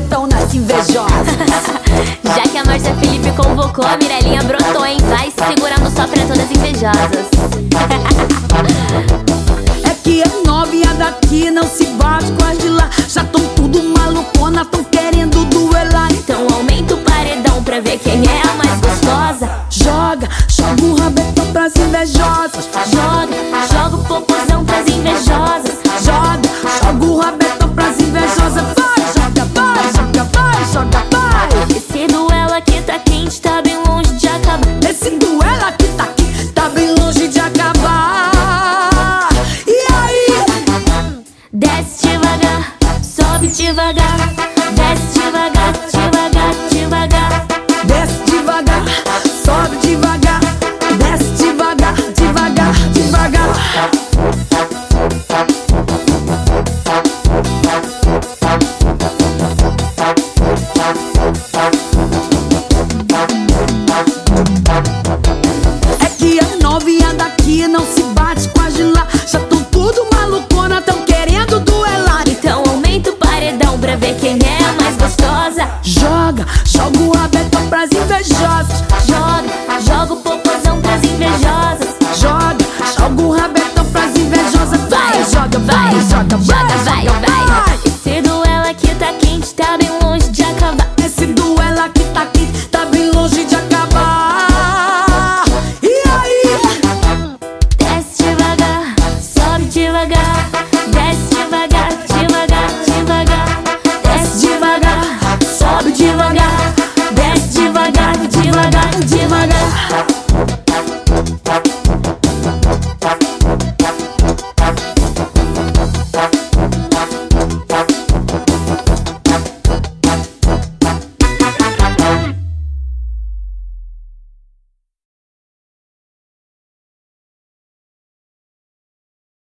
rabetão nas invejosas. Já que a Márcia Felipe convocou, a Mirelinha brotou, hein? Vai segurando só pra todas invejosas. é que as novinha daqui não se bate com as de lá. Já tão tudo malucona, tão querendo duelar. Então aumenta o paredão pra ver quem é a mais gostosa. Joga, joga o rabetão pras invejosas. Joga, joga o popozão pras invejosas. Joga, joga o rabetão pras invejosas. Vai, joga, vai, joga. Esse duelo aqui tá quente, tá bem longe de acabar. Esse duelo aqui tá aqui, tá bem longe de acabar. E aí? Desce devagar, sobe devagar. Desce devagar, é a mais gostosa. Joga, joga o rabetão pras invejosas. Joga, joga o popozão pras invejosas. Joga, joga o rabetão pras invejosas. Vai, joga, vai, joga, joga, vai, vai. Esse duelo aqui tá quente, tá bem longe de acabar. Esse duelo aqui tá quente, tá bem longe de acabar.